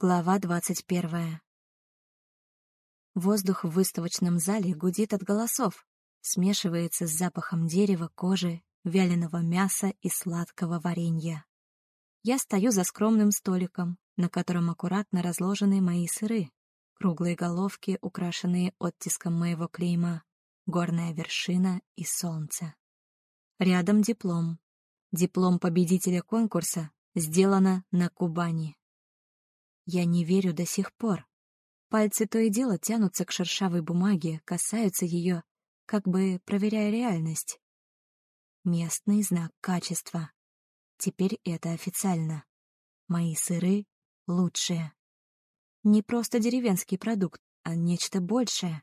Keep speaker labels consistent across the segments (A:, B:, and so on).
A: Глава двадцать первая. Воздух в выставочном зале гудит от голосов, смешивается с запахом дерева, кожи, вяленого мяса и сладкого варенья. Я стою за скромным столиком, на котором аккуратно разложены мои сыры, круглые головки, украшенные оттиском моего клейма, горная вершина и солнце. Рядом диплом. Диплом победителя конкурса сделано на Кубани. Я не верю до сих пор. Пальцы то и дело тянутся к шершавой бумаге, касаются ее, как бы проверяя реальность. Местный знак качества. Теперь это официально. Мои сыры лучшие. Не просто деревенский продукт, а нечто большее.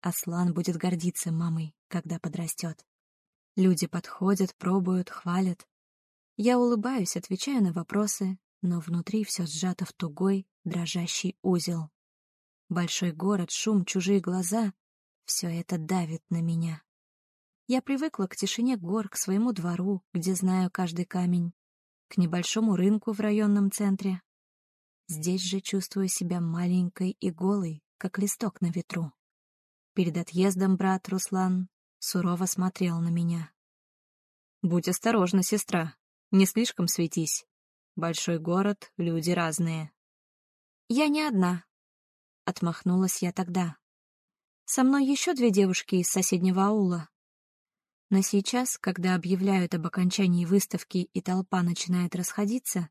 A: Аслан будет гордиться мамой, когда подрастет. Люди подходят, пробуют, хвалят. Я улыбаюсь, отвечаю на вопросы, но внутри все сжато в тугой, дрожащий узел. Большой город, шум, чужие глаза — все это давит на меня. Я привыкла к тишине гор, к своему двору, где знаю каждый камень, к небольшому рынку в районном центре. Здесь же чувствую себя маленькой и голой, как листок на ветру. Перед отъездом брат Руслан сурово смотрел на меня. «Будь осторожна, сестра, не слишком светись. Большой город, люди разные. Я не одна. Отмахнулась я тогда. Со мной еще две девушки из соседнего аула. Но сейчас, когда объявляют об окончании выставки и толпа начинает расходиться,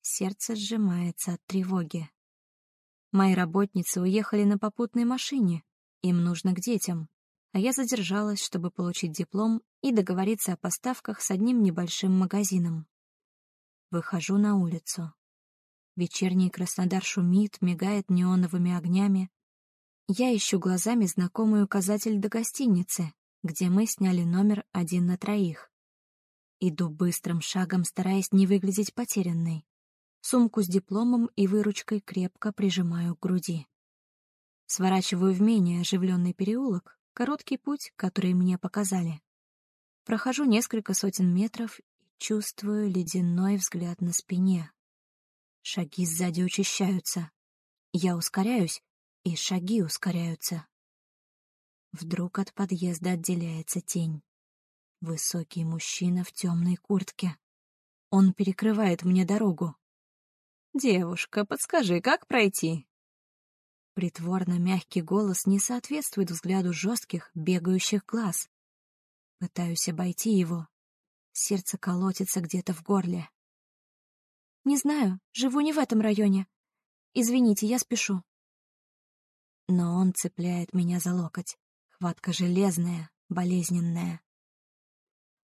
A: сердце сжимается от тревоги. Мои работницы уехали на попутной машине, им нужно к детям, а я задержалась, чтобы получить диплом и договориться о поставках с одним небольшим магазином. Выхожу на улицу. Вечерний Краснодар шумит, мигает неоновыми огнями. Я ищу глазами знакомый указатель до гостиницы, где мы сняли номер один на троих. Иду быстрым шагом, стараясь не выглядеть потерянной. Сумку с дипломом и выручкой крепко прижимаю к груди. Сворачиваю в менее оживленный переулок, короткий путь, который мне показали. Прохожу несколько сотен метров Чувствую ледяной взгляд на спине. Шаги сзади учащаются. Я ускоряюсь, и шаги ускоряются. Вдруг от подъезда отделяется тень. Высокий мужчина в темной куртке. Он перекрывает мне дорогу. «Девушка, подскажи, как пройти?» Притворно мягкий голос не соответствует взгляду жестких, бегающих глаз. Пытаюсь обойти его, Сердце колотится где-то в горле. «Не знаю, живу не в этом районе. Извините, я спешу». Но он цепляет меня за локоть. Хватка железная, болезненная.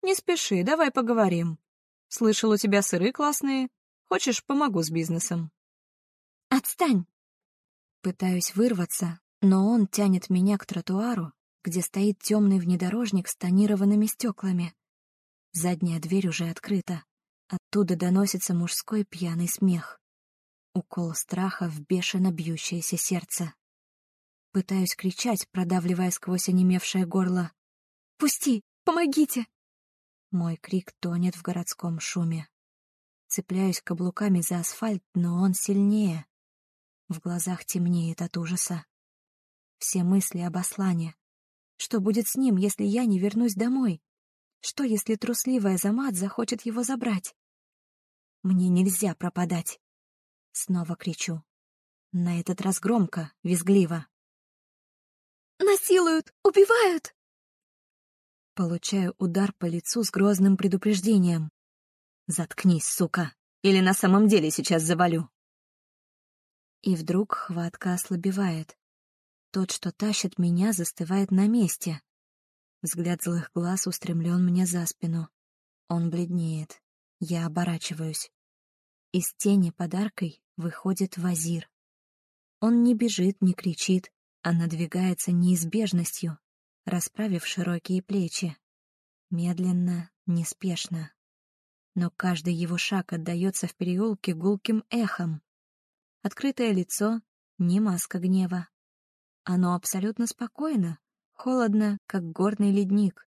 A: «Не спеши, давай поговорим. Слышал, у тебя сыры классные. Хочешь, помогу с бизнесом?» «Отстань!» Пытаюсь вырваться, но он тянет меня к тротуару, где стоит темный внедорожник с тонированными стеклами. Задняя дверь уже открыта. Оттуда доносится мужской пьяный смех. Укол страха в бешено бьющееся сердце. Пытаюсь кричать, продавливая сквозь онемевшее горло. «Пусти! Помогите!» Мой крик тонет в городском шуме. Цепляюсь каблуками за асфальт, но он сильнее. В глазах темнеет от ужаса. Все мысли об Аслане. Что будет с ним, если я не вернусь домой? Что, если трусливая Замат захочет его забрать? Мне нельзя пропадать. Снова кричу. На этот раз громко, визгливо. «Насилуют! Убивают!» Получаю удар по лицу с грозным предупреждением. «Заткнись, сука, или на самом деле сейчас завалю!» И вдруг хватка ослабевает. Тот, что тащит меня, застывает на месте. Взгляд злых глаз устремлен мне за спину. Он бледнеет. Я оборачиваюсь. Из тени подаркой выходит Вазир. Он не бежит, не кричит, а надвигается неизбежностью, расправив широкие плечи. Медленно, неспешно. Но каждый его шаг отдается в переулке гулким эхом. Открытое лицо — не маска гнева. Оно абсолютно спокойно, Холодно, как горный ледник,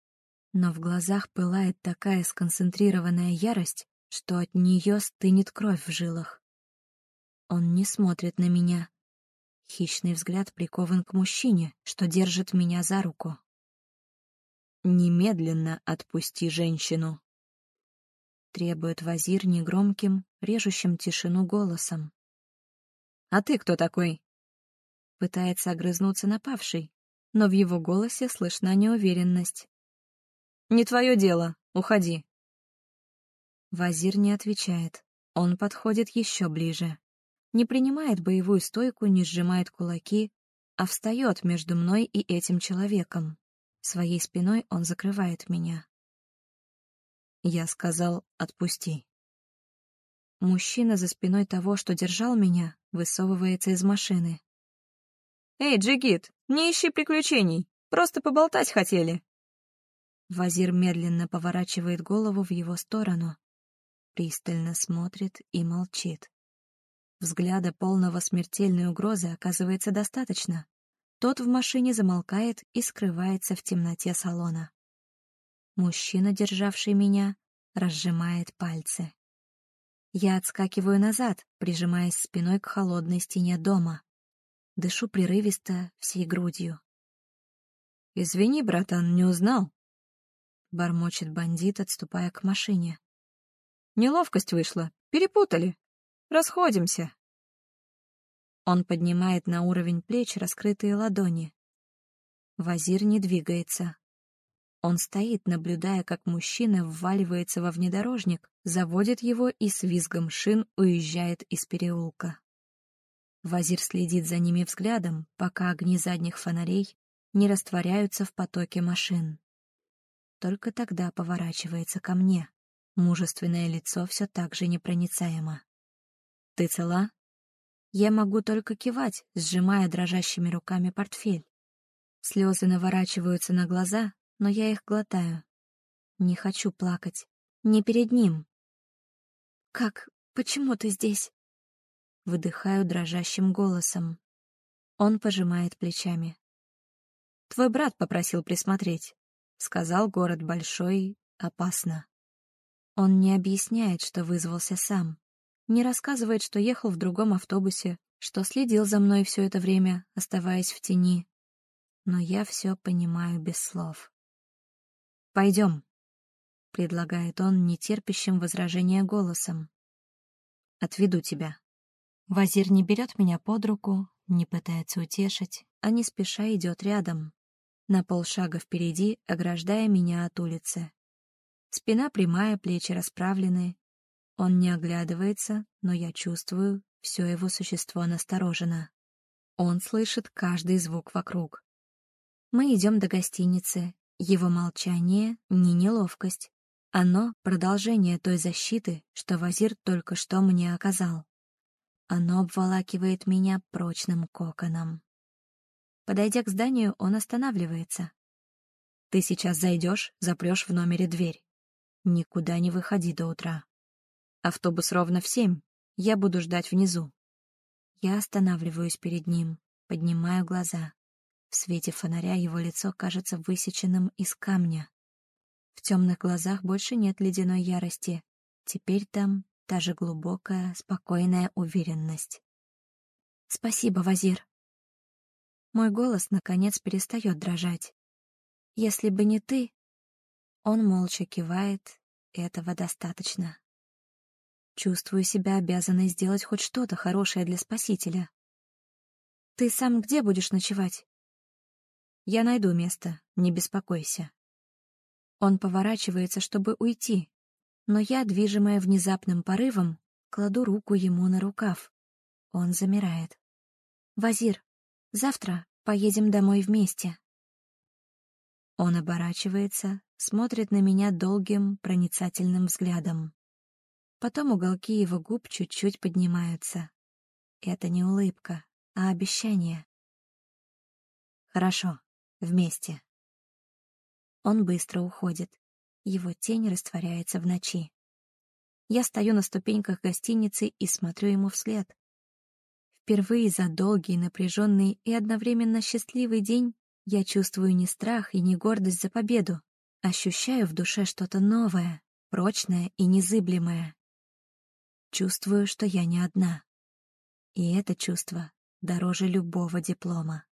A: но в глазах пылает такая сконцентрированная ярость, что от нее стынет кровь в жилах. Он не смотрит на меня. Хищный взгляд прикован к мужчине, что держит меня за руку. «Немедленно отпусти женщину», — требует Вазир негромким, режущим тишину голосом. «А ты кто такой?» Пытается огрызнуться напавший, но в его голосе слышна неуверенность. «Не твое дело, уходи». Вазир не отвечает. Он подходит еще ближе. Не принимает боевую стойку, не сжимает кулаки, а встает между мной и этим человеком. Своей спиной он закрывает меня. Я сказал «отпусти». Мужчина за спиной того, что держал меня, высовывается из машины. «Эй, Джигит, не ищи приключений, просто поболтать хотели». Вазир медленно поворачивает голову в его сторону, пристально смотрит и молчит. Взгляда полного смертельной угрозы оказывается достаточно. Тот в машине замолкает и скрывается в темноте салона. Мужчина, державший меня, разжимает пальцы. Я отскакиваю назад, прижимаясь спиной к холодной стене дома. Дышу прерывисто, всей грудью. «Извини, братан, не узнал», — бормочет бандит, отступая к машине. «Неловкость вышла, перепутали. Расходимся». Он поднимает на уровень плеч раскрытые ладони. Вазир не двигается. Он стоит, наблюдая, как мужчина вваливается во внедорожник, заводит его и с визгом шин уезжает из переулка. Вазир следит за ними взглядом, пока огни задних фонарей не растворяются в потоке машин. Только тогда поворачивается ко мне. Мужественное лицо все так же непроницаемо. «Ты цела?» Я могу только кивать, сжимая дрожащими руками портфель. Слезы наворачиваются на глаза, но я их глотаю. Не хочу плакать. Не перед ним. «Как? Почему ты здесь?» Выдыхаю дрожащим голосом. Он пожимает плечами. «Твой брат попросил присмотреть. Сказал, город большой, опасно». Он не объясняет, что вызвался сам. Не рассказывает, что ехал в другом автобусе, что следил за мной все это время, оставаясь в тени. Но я все понимаю без слов. «Пойдем», — предлагает он нетерпящим возражения голосом. «Отведу тебя». Вазир не берет меня под руку, не пытается утешить, а не спеша идет рядом, на полшага впереди, ограждая меня от улицы. Спина прямая, плечи расправлены. Он не оглядывается, но я чувствую, все его существо насторожено. Он слышит каждый звук вокруг. Мы идем до гостиницы. Его молчание — не неловкость. Оно — продолжение той защиты, что Вазир только что мне оказал. Оно обволакивает меня прочным коконом. Подойдя к зданию, он останавливается. «Ты сейчас зайдешь, запрешь в номере дверь. Никуда не выходи до утра. Автобус ровно в семь. Я буду ждать внизу». Я останавливаюсь перед ним, поднимаю глаза. В свете фонаря его лицо кажется высеченным из камня. В темных глазах больше нет ледяной ярости. Теперь там та же глубокая, спокойная уверенность. «Спасибо, Вазир». Мой голос, наконец, перестает дрожать. «Если бы не ты...» Он молча кивает, этого достаточно. Чувствую себя обязанной сделать хоть что-то хорошее для Спасителя. «Ты сам где будешь ночевать?» «Я найду место, не беспокойся». Он поворачивается, чтобы уйти, но я, движимая внезапным порывом, кладу руку ему на рукав. Он замирает. «Вазир, завтра поедем домой вместе». Он оборачивается, смотрит на меня долгим, проницательным взглядом. Потом уголки его губ чуть-чуть поднимаются. Это не улыбка, а обещание. «Хорошо, вместе». Он быстро уходит. Его тень растворяется в ночи. Я стою на ступеньках гостиницы и смотрю ему вслед. Впервые за долгий, напряженный и одновременно счастливый день я чувствую не страх и не гордость за победу, ощущаю в душе что-то новое, прочное и незыблемое. Чувствую, что я не одна. И это чувство дороже любого диплома.